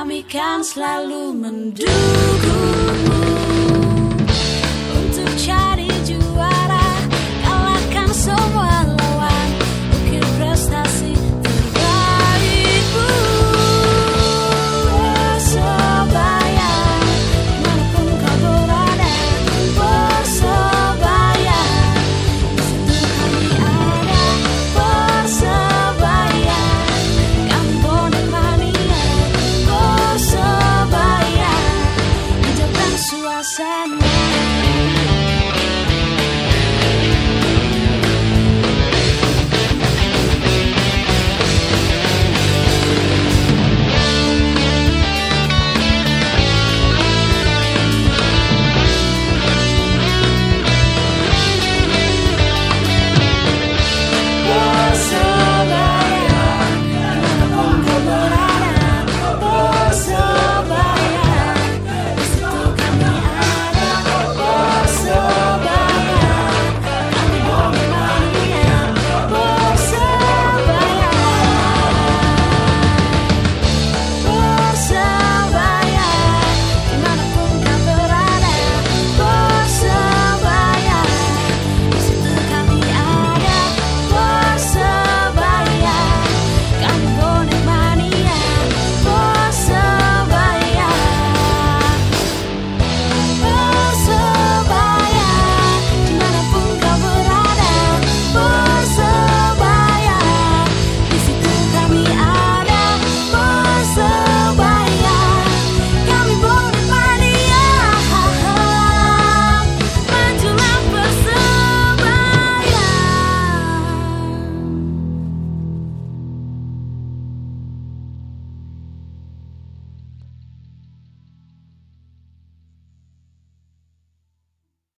Kami kan selalu mendukungmu Untuk cari shine.